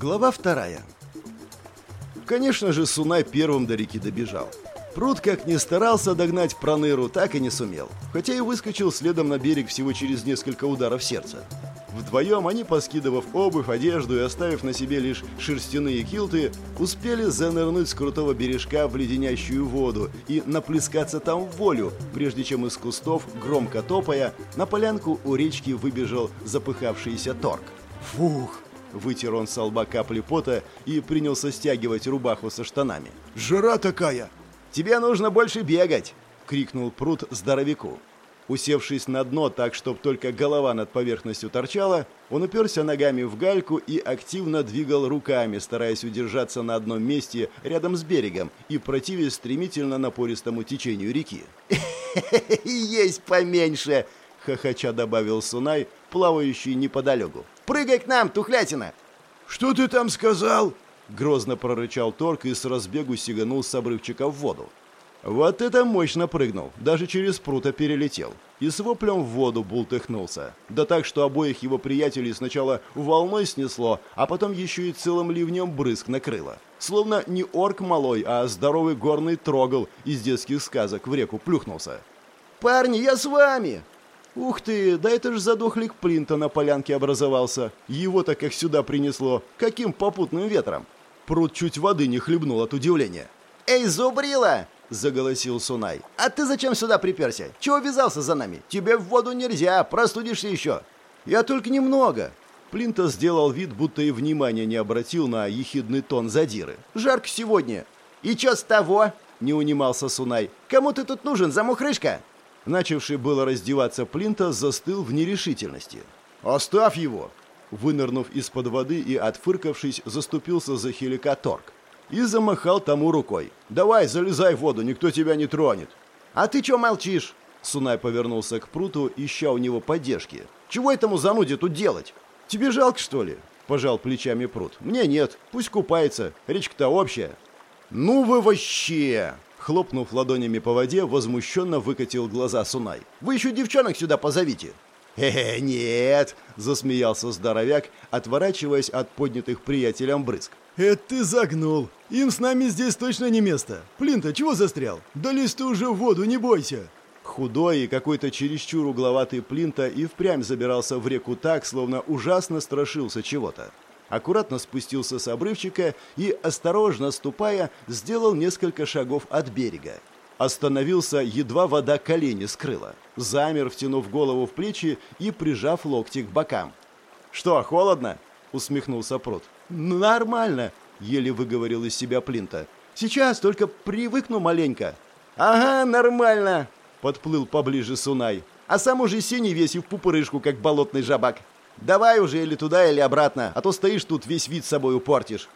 Глава вторая. Конечно же, Сунай первым до реки добежал. Пруд, как ни старался догнать Проныру, так и не сумел. Хотя и выскочил следом на берег всего через несколько ударов сердца. Вдвоем они, поскидывав обувь, одежду и оставив на себе лишь шерстяные килты, успели занырнуть с крутого бережка в леденящую воду и наплескаться там в волю, прежде чем из кустов, громко топая, на полянку у речки выбежал запыхавшийся торг. «Фух!» – вытер он со лба капли пота и принялся стягивать рубаху со штанами. «Жара такая!» «Тебе нужно больше бегать!» – крикнул пруд здоровяку. Усевшись на дно так, чтобы только голова над поверхностью торчала, он уперся ногами в гальку и активно двигал руками, стараясь удержаться на одном месте рядом с берегом и противясь стремительно напористому течению реки. «Есть поменьше!» — хохоча добавил Сунай, плавающий неподалеку. «Прыгай к нам, тухлятина!» «Что ты там сказал?» — грозно прорычал Торг и с разбегу сиганул с обрывчика в воду. Вот это мощно прыгнул, даже через прута перелетел. И с воплем в воду бултыхнулся. Да так, что обоих его приятелей сначала волной снесло, а потом еще и целым ливнем брызг накрыло. Словно не орк малой, а здоровый горный трогал из детских сказок в реку плюхнулся. «Парни, я с вами!» «Ух ты, да это же задохлик Плинта на полянке образовался. Его-то как сюда принесло. Каким попутным ветром?» Пруд чуть воды не хлебнул от удивления. «Эй, зубрила!» — заголосил Сунай. «А ты зачем сюда приперся? Чего вязался за нами? Тебе в воду нельзя, простудишься еще». «Я только немного». Плинта сделал вид, будто и внимания не обратил на ехидный тон задиры. «Жарко сегодня». «И чё с того?» — не унимался Сунай. «Кому ты тут нужен, замухрышка?» Начавший было раздеваться Плинта застыл в нерешительности. «Оставь его!» Вынырнув из-под воды и отфыркавшись, заступился за Хелика Торг и замахал тому рукой. «Давай, залезай в воду, никто тебя не тронет». «А ты чё молчишь?» Сунай повернулся к пруту, ища у него поддержки. «Чего этому зануде тут делать? Тебе жалко, что ли?» Пожал плечами прут. «Мне нет, пусть купается, речка-то общая». «Ну вы вообще!» Хлопнув ладонями по воде, возмущенно выкатил глаза Сунай. «Вы еще девчонок сюда позовите!» «Хе-хе, нет!» – засмеялся здоровяк, отворачиваясь от поднятых приятелям брызг. «Это ты загнул! Им с нами здесь точно не место! Плинта, чего застрял? Да лезь ты уже в воду, не бойся!» Худой и какой-то чересчур угловатый Плинта и впрямь забирался в реку так, словно ужасно страшился чего-то. Аккуратно спустился с обрывчика и, осторожно ступая, сделал несколько шагов от берега. Остановился, едва вода колени скрыла. Замер, втянув голову в плечи и прижав локти к бокам. «Что, холодно?» — усмехнулся Прут. «Нормально», — еле выговорил из себя Плинта. «Сейчас только привыкну маленько». «Ага, нормально», — подплыл поближе Сунай. «А сам уже синий весь и в пупырышку, как болотный жабак. Давай уже или туда, или обратно, а то стоишь тут весь вид собой упортишь».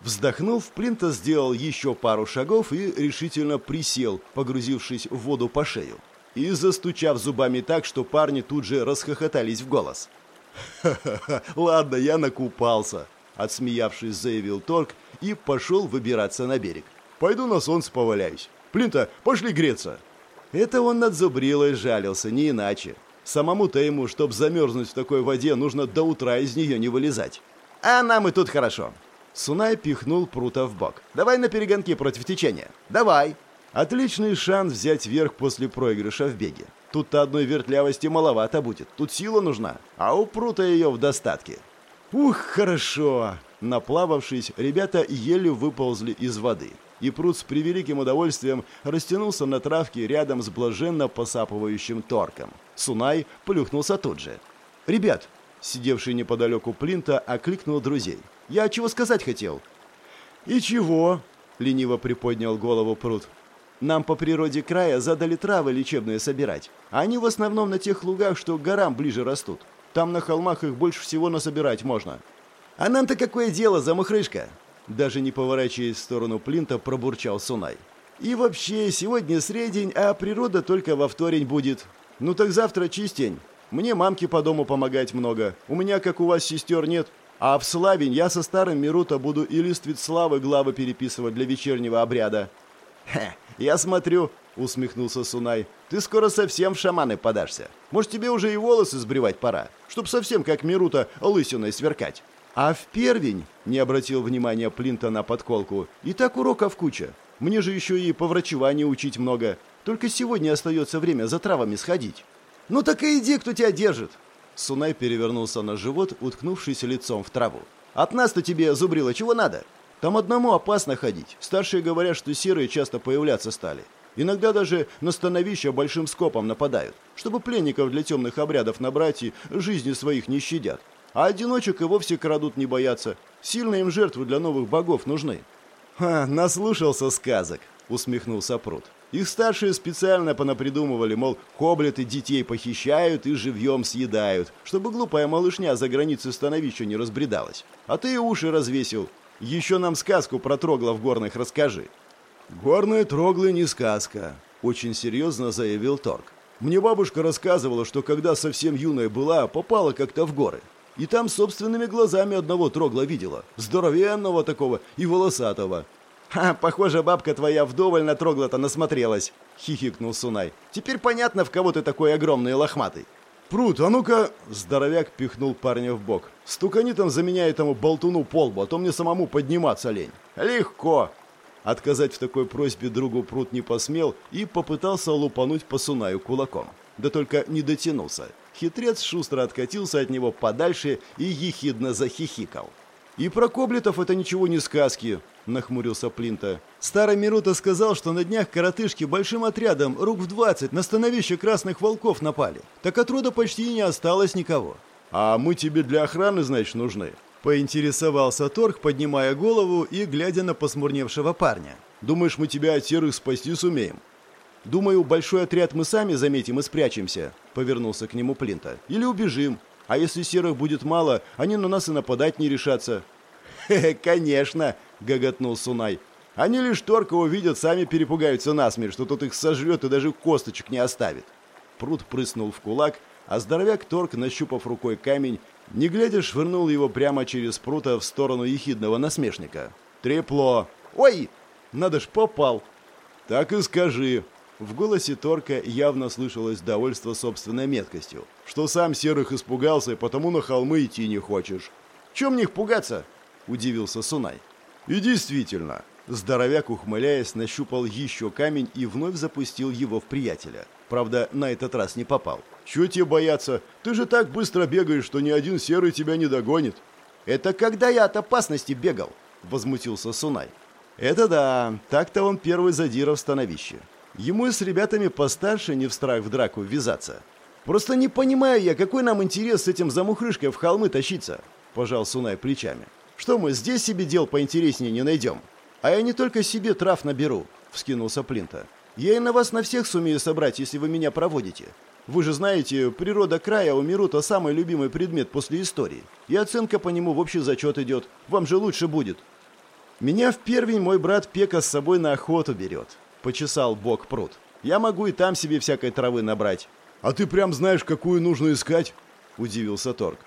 Вздохнув, Плинта сделал еще пару шагов и решительно присел, погрузившись в воду по шею. И застучав зубами так, что парни тут же расхохотались в голос. «Ха-ха-ха, ладно, я накупался», Отсмеявшись, заявил Торг и пошел выбираться на берег. «Пойду на солнце поваляюсь. Плинта, пошли греться!» Это он над зубрилой жалился, не иначе. Самому-то ему, чтоб замерзнуть в такой воде, нужно до утра из нее не вылезать. «А нам и тут хорошо!» Сунай пихнул Прута в бок. «Давай на перегонки против течения!» «Давай!» Отличный шанс взять верх после проигрыша в беге. Тут-то одной вертлявости маловато будет. Тут сила нужна, а у Прута ее в достатке. Ух, хорошо! Наплававшись, ребята еле выползли из воды. И пруд с превеликим удовольствием растянулся на травке рядом с блаженно посапывающим торком. Сунай плюхнулся тут же. «Ребят!» Сидевший неподалеку Плинта окликнул друзей. «Я чего сказать хотел?» «И чего?» — лениво приподнял голову пруд. «Нам по природе края задали травы лечебные собирать. Они в основном на тех лугах, что к горам ближе растут. Там на холмах их больше всего насобирать можно. А нам-то какое дело, замухрышка? Даже не поворачиваясь в сторону Плинта, пробурчал Сунай. И вообще, сегодня средень, а природа только во вторень будет. Ну так завтра чистень. Мне мамке по дому помогать много. У меня, как у вас, сестер нет. А в Славень я со старым Мирута буду и листвит славы главы переписывать для вечернего обряда. Хе, я смотрю, усмехнулся Сунай. Ты скоро совсем в шаманы подашься. Может, тебе уже и волосы сбривать пора, чтоб совсем как Мирута лысиной сверкать. А в первень, не обратил внимания Плинта на подколку, и так уроков куча. Мне же еще и по врачеванию учить много. Только сегодня остается время за травами сходить. Ну так и иди, кто тебя держит. Сунай перевернулся на живот, уткнувшись лицом в траву. От нас-то тебе, зубрило, чего надо? Там одному опасно ходить. Старшие говорят, что серые часто появляться стали. Иногда даже на становища большим скопом нападают, чтобы пленников для темных обрядов набрать и жизни своих не щадят. А одиночек и вовсе крадут не боятся. Сильные им жертвы для новых богов нужны. «Ха, наслушался сказок», — усмехнулся Пруд. «Их старшие специально понапридумывали, мол, хоблеты детей похищают и живьем съедают, чтобы глупая малышня за границей становища не разбредалась. А ты уши развесил. Еще нам сказку про троглов горных расскажи». «Горные троглы не сказка», — очень серьезно заявил Торг. «Мне бабушка рассказывала, что когда совсем юная была, попала как-то в горы. И там собственными глазами одного трогла видела. Здоровенного такого и волосатого. «Ха, похоже, бабка твоя вдоволь на трогла-то насмотрелась», — хихикнул Сунай. «Теперь понятно, в кого ты такой огромный и лохматый». «Прут, а ну-ка!» — здоровяк пихнул парня в бок. «Стукани там за меня этому болтуну полбу, а то мне самому подниматься лень». «Легко!» Отказать в такой просьбе другу Прут не посмел и попытался лупануть по Сунаю кулаком. Да только не дотянулся. Хитрец шустро откатился от него подальше и ехидно захихикал. «И про коблетов это ничего не сказки», — нахмурился Плинта. «Старый Мирута сказал, что на днях коротышки большим отрядом, рук в двадцать, на становище красных волков напали. Так от рода почти не осталось никого». «А мы тебе для охраны, значит, нужны?» Поинтересовался Торг, поднимая голову и глядя на посмурневшего парня. «Думаешь, мы тебя от серых спасти сумеем?» «Думаю, большой отряд мы сами заметим и спрячемся», — повернулся к нему Плинта. «Или убежим. А если серых будет мало, они на нас и нападать не решатся». «Хе-хе, конечно!» — гоготнул Сунай. «Они лишь Торка увидят, сами перепугаются насмерть, что тот их сожрет и даже косточек не оставит». Пруд прыснул в кулак, а здоровяк Торг, нащупав рукой камень, не глядя, швырнул его прямо через прута в сторону ехидного насмешника. «Трепло! Ой! Надо ж, попал!» «Так и скажи!» В голосе Торка явно слышалось довольство собственной меткостью. «Что сам Серых испугался, и потому на холмы идти не хочешь». «Чем них пугаться?» – удивился Сунай. «И действительно». Здоровяк, ухмыляясь, нащупал еще камень и вновь запустил его в приятеля. Правда, на этот раз не попал. Чего тебе бояться? Ты же так быстро бегаешь, что ни один серый тебя не догонит». «Это когда я от опасности бегал?» — возмутился Сунай. «Это да, так-то он первый задира в становище. Ему с ребятами постарше не в страх в драку ввязаться. Просто не понимаю я, какой нам интерес с этим замухрышкой в холмы тащиться?» — пожал Сунай плечами. «Что мы здесь себе дел поинтереснее не найдем? А я не только себе трав наберу», — вскинулся Плинта. «Я и на вас на всех сумею собрать, если вы меня проводите. Вы же знаете, природа края у Мирута самый любимый предмет после истории. И оценка по нему в общий зачет идет. Вам же лучше будет. Меня в первень мой брат Пека с собой на охоту берет. Почесал бок пруд. Я могу и там себе всякой травы набрать. А ты прям знаешь, какую нужно искать? Удивился Торг.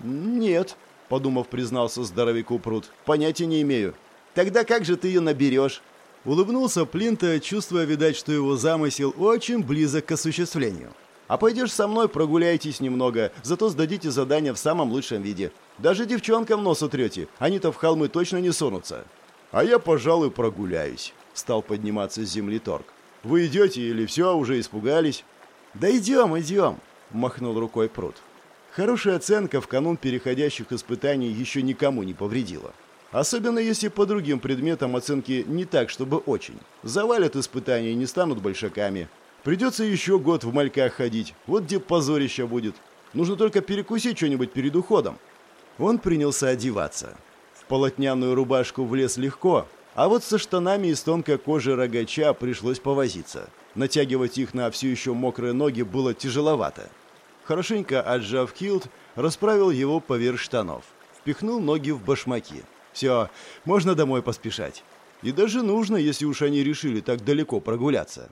Нет, подумав, признался здоровяку пруд. Понятия не имею. Тогда как же ты ее наберешь? Улыбнулся Плинта, чувствуя, видать, что его замысел очень близок к осуществлению. А пойдешь со мной, прогуляйтесь немного, зато сдадите задание в самом лучшем виде. Даже девчонкам нос утрете, они-то в холмы точно не сунутся. А я, пожалуй, прогуляюсь. Стал подниматься с земли торг. Вы идете или все, уже испугались? Да идем, идем, махнул рукой пруд. Хорошая оценка в канун переходящих испытаний еще никому не повредила. Особенно если по другим предметам оценки не так, чтобы очень. Завалят испытания и не станут большаками. Придется еще год в мальках ходить. Вот где позорище будет. Нужно только перекусить что-нибудь перед уходом. Он принялся одеваться. В полотняную рубашку влез легко, а вот со штанами из тонкой кожи рогача пришлось повозиться. Натягивать их на все еще мокрые ноги было тяжеловато. Хорошенько отжав килт, расправил его поверх штанов. Впихнул ноги в башмаки. Все, можно домой поспешать. И даже нужно, если уж они решили так далеко прогуляться.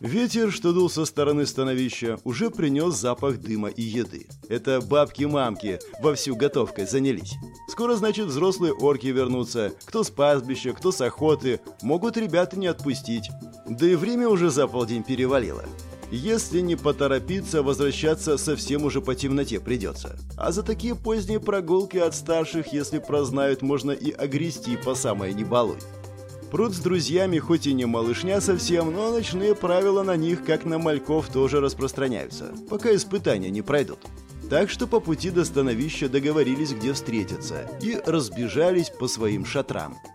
Ветер, что дул со стороны становища, уже принес запах дыма и еды. Это бабки-мамки вовсю готовкой занялись. Скоро, значит, взрослые орки вернутся. Кто с пастбища, кто с охоты. Могут ребята не отпустить. Да и время уже за полдень перевалило. Если не поторопиться, возвращаться совсем уже по темноте придется. А за такие поздние прогулки от старших, если прознают, можно и огрести по самой небалуй. Пруд с друзьями хоть и не малышня совсем, но ночные правила на них, как на мальков, тоже распространяются, пока испытания не пройдут. Так что по пути до становища договорились, где встретиться, и разбежались по своим шатрам –